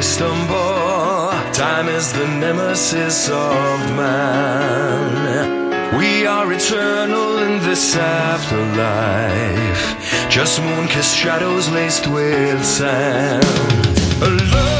we stumble. Time is the nemesis of man. We are eternal in this afterlife. Just moon kissed shadows laced with sand. Alone.